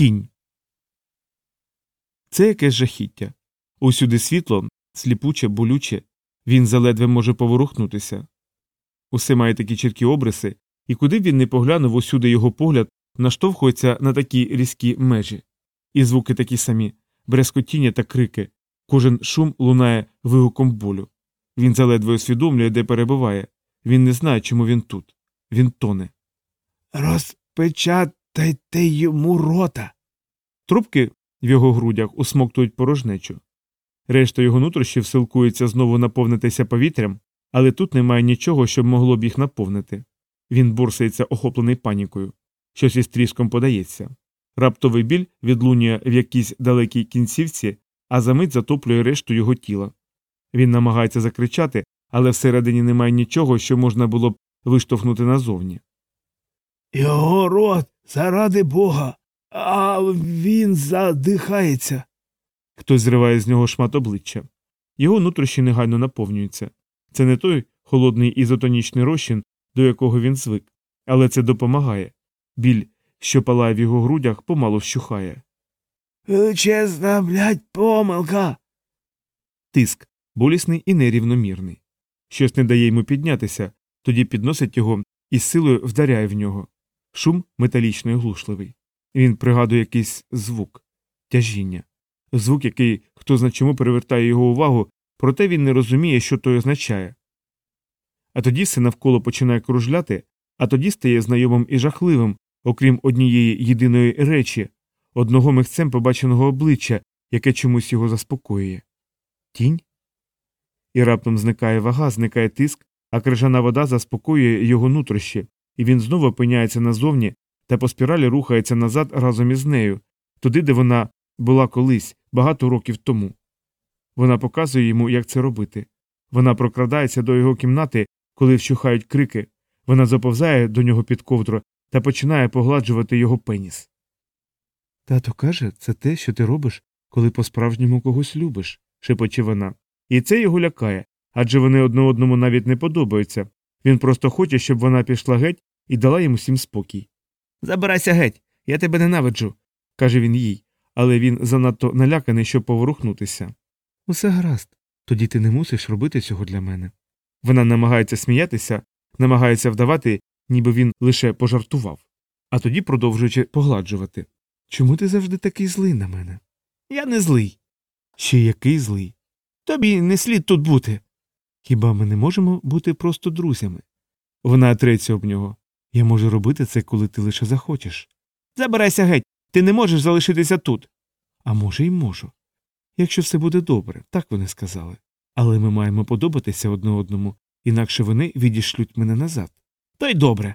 Тінь. Це якесь жахіття. Усюди світло, сліпуче, болюче, він заледве може поворухнутися. Усе має такі чіткі обриси, і куди б він не поглянув, усюди його погляд наштовхується на такі різкі межі. І звуки такі самі брескотіння та крики, кожен шум лунає вигуком болю. Він заледве усвідомлює, де перебуває. Він не знає, чому він тут. Він тоне. Розпечатайте йому рота. Трубки в його грудях усмоктують порожнечу. Решта його нутрощів силкується знову наповнитися повітрям, але тут немає нічого, щоб могло б їх наповнити. Він бурсається охоплений панікою. Щось із тріском подається. Раптовий біль відлунює в якійсь далекій кінцівці, а за мить затоплює решту його тіла. Він намагається закричати, але всередині немає нічого, що можна було б виштовхнути назовні. Його рот, заради бога, а він задихається. Хтось зриває з нього шмат обличчя. Його нутрощі негайно наповнюються. Це не той холодний ізотонічний розчин, до якого він звик, але це допомагає. Біль, що палає в його грудях, помалу вщухає. Величезна, блядь, помилка. Тиск болісний і нерівномірний. Щось не дає йому піднятися, тоді підносить його і з силою вдаряє в нього. Шум металічно глушливий. Він пригадує якийсь звук тяжіння. Звук, який хто зна чому привертає його увагу, проте він не розуміє, що той означає. А тоді все навколо починає кружляти, а тоді стає знайомим і жахливим, окрім однієї єдиної речі, одного михцем побаченого обличчя, яке чомусь його заспокоює. Тінь? І раптом зникає вага, зникає тиск, а крижана вода заспокоює його нутрощі, і він знову опиняється назовні та по спіралі рухається назад разом із нею, туди, де вона була колись, багато років тому. Вона показує йому, як це робити. Вона прокрадається до його кімнати, коли вщухають крики, вона заповзає до нього під ковдру та починає погладжувати його пеніс. Тато каже, це те, що ти робиш, коли по справжньому когось любиш, шепоче вона. І це його лякає, адже вони одне одному навіть не подобаються. Він просто хоче, щоб вона пішла геть і дала йому всім спокій. Забирайся геть, я тебе ненавиджу, каже він їй, але він занадто наляканий, щоб поворухнутися. Усе гаразд, тоді ти не мусиш робити цього для мене. Вона намагається сміятися, намагається вдавати, ніби він лише пожартував, а тоді продовжуючи погладжувати. Чому ти завжди такий злий на мене? Я не злий. Ще який злий. Тобі не слід тут бути. Хіба ми не можемо бути просто друзями? Вона треться об нього. Я можу робити це, коли ти лише захочеш. Забирайся геть, ти не можеш залишитися тут. А може, й можу. Якщо все буде добре, так вони сказали. Але ми маємо подобатися одне одному, інакше вони відішлють мене назад. То й добре.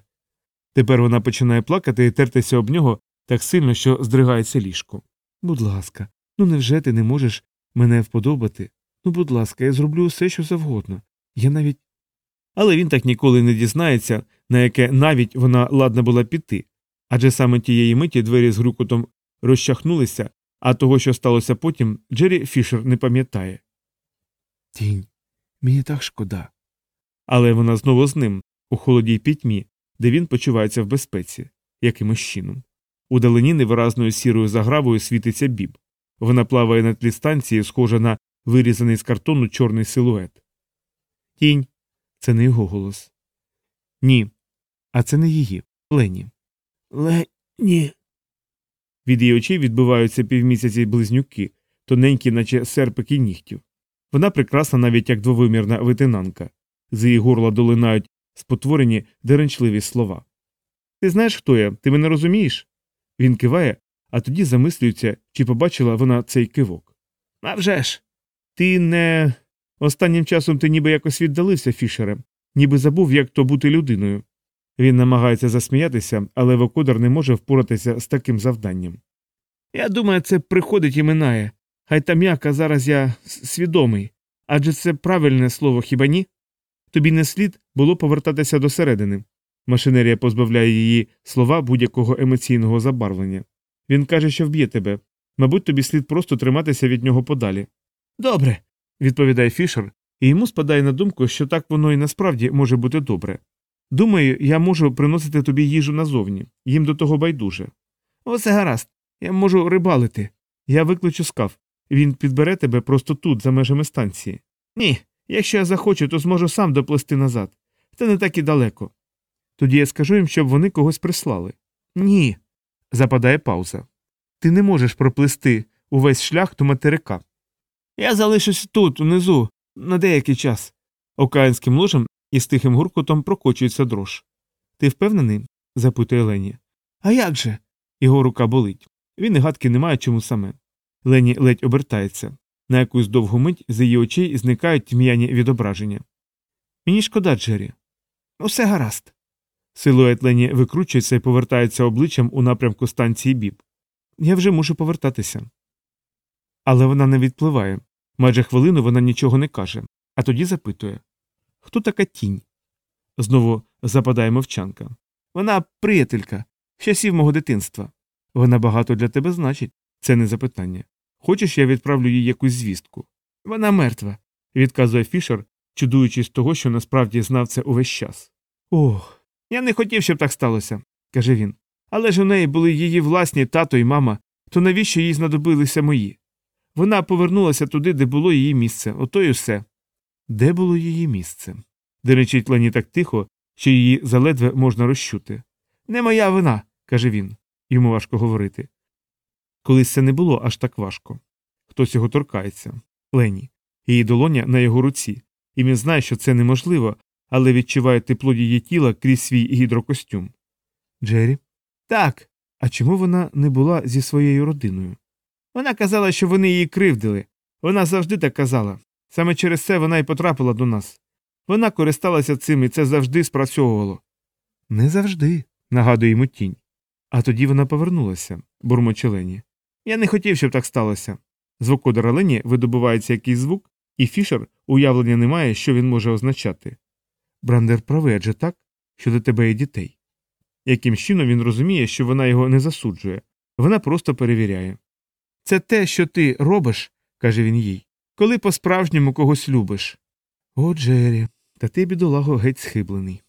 Тепер вона починає плакати і тертися об нього так сильно, що здригається ліжко. Будь ласка, ну невже ти не можеш мене вподобати? Ну, будь ласка, я зроблю усе, що завгодно. Я навіть. Але він так ніколи не дізнається, на яке навіть вона ладна була піти. Адже саме тієї миті двері з грюкотом розчахнулися, а того, що сталося потім, Джері Фішер не пам'ятає. Тінь, мені так шкода. Але вона знову з ним, у холодній пітьмі, де він почувається в безпеці, якимось чином. У далині невиразною сірою загравою світиться біб. Вона плаває на тлі станції, схожа на вирізаний з картону чорний силует. Тінь. Це не його голос. Ні. А це не її. Лені. Лені. Від її очей відбиваються півмісяці близнюки, тоненькі, наче серпики нігтів. Вона прекрасна навіть як двовимірна витинанка. З її горла долинають спотворені деренчливі слова. Ти знаєш, хто я? Ти мене розумієш? Він киває, а тоді замислюється, чи побачила вона цей кивок. «А вже ж! Ти не. Останнім часом ти ніби якось віддалився, Фішере, ніби забув, як то бути людиною. Він намагається засміятися, але Вокодар не може впоратися з таким завданням. Я думаю, це приходить і минає. Хай там як, а зараз я свідомий. Адже це правильне слово хіба ні? Тобі не слід було повертатися до середини. Машинерія позбавляє її слова будь-якого емоційного забарвлення. Він каже, що вб'є тебе. Мабуть, тобі слід просто триматися від нього подалі. Добре, відповідає Фішер, і йому спадає на думку, що так воно і насправді може бути добре. Думаю, я можу приносити тобі їжу назовні, їм до того байдуже. Оце гаразд. Я можу рибалити. Я виключу скаф. Він підбере тебе просто тут, за межами станції. Ні, якщо я захочу, то зможу сам доплисти назад. Це не так і далеко. Тоді я скажу їм, щоб вони когось прислали. Ні. Западає пауза. Ти не можеш проплисти увесь шлях до материка. Я залишусь тут, унизу, на деякий час. Окаїнським ложем із тихим гуркотом прокочується дрож. Ти впевнений? запитує Лені. А як же? Його рука болить. Він і гадки не має чому саме. Лені ледь обертається. На якусь довгу мить з її очей зникають тьмяні відображення. Мені шкода, Джері. Усе гаразд. Силует Лені викручується і повертається обличчям у напрямку станції Біб. Я вже мушу повертатися. Але вона не відпливає. Майже хвилину вона нічого не каже, а тоді запитує Хто така тінь? Знову западає мовчанка. Вона приятелька, часів мого дитинства. Вона багато для тебе значить, це не запитання. Хочеш, я відправлю їй якусь звістку? Вона мертва, відказує Фішер, чудуючись того, що насправді знав це увесь час. Ох, я не хотів, щоб так сталося, каже він. Але ж у неї були її власні тато і мама, то навіщо їй знадобилися мої? Вона повернулася туди, де було її місце, ото й усе. Де було її місце? Деречить Лені так тихо, що її заледве можна розчути. Не моя вина, каже він. Йому важко говорити. Колись це не було аж так важко. Хтось його торкається. Лені. Її долоня на його руці, і він знає, що це неможливо, але відчуває тепло її тіла крізь свій гідрокостюм. Джері? Так. А чому вона не була зі своєю родиною? Вона казала, що вони її кривдили. Вона завжди так казала. Саме через це вона й потрапила до нас. Вона користалася цим і це завжди спрацьовувало. Не завжди, нагадує йому тінь. А тоді вона повернулася, бурмоче Лені. Я не хотів, щоб так сталося. З вокодера Лені видобувається якийсь звук, і Фішер уявлення не має, що він може означати. Брандер правий, адже так, щодо тебе і дітей. Яким чином він розуміє, що вона його не засуджує, вона просто перевіряє. Це те, що ти робиш, каже він їй, коли по-справжньому когось любиш. О, Джері, та ти, бідолаго, геть схиблений.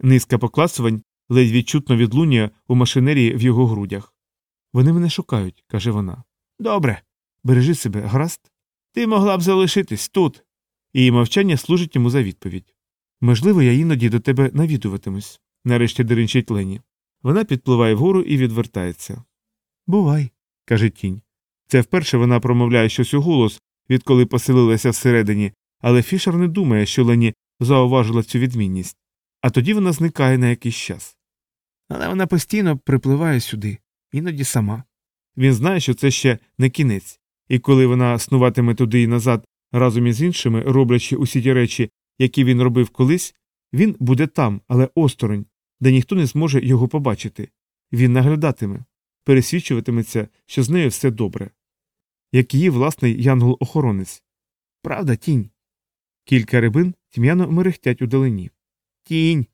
Низка покласувань ледь відчутно відлунює у машинерії в його грудях. Вони мене шукають, каже вона. Добре, бережи себе, гаразд. Ти могла б залишитись тут. Її мовчання служить йому за відповідь. Можливо, я іноді до тебе навідуватимусь, нарешті деренчить Лені. Вона підпливає вгору і відвертається. Бувай, каже тінь. Це вперше вона промовляє щось у голос, відколи поселилася всередині, але Фішер не думає, що Лені зауважила цю відмінність. А тоді вона зникає на якийсь час. Але вона постійно припливає сюди, іноді сама. Він знає, що це ще не кінець, і коли вона снуватиме туди і назад разом із іншими, роблячи усі ті речі, які він робив колись, він буде там, але осторонь, де ніхто не зможе його побачити. Він наглядатиме, пересвідчуватиметься, що з нею все добре. Як її власний янгол-охоронець. Правда, тінь. Кілька рибин тьмяно мерехтять у далині. Тінь.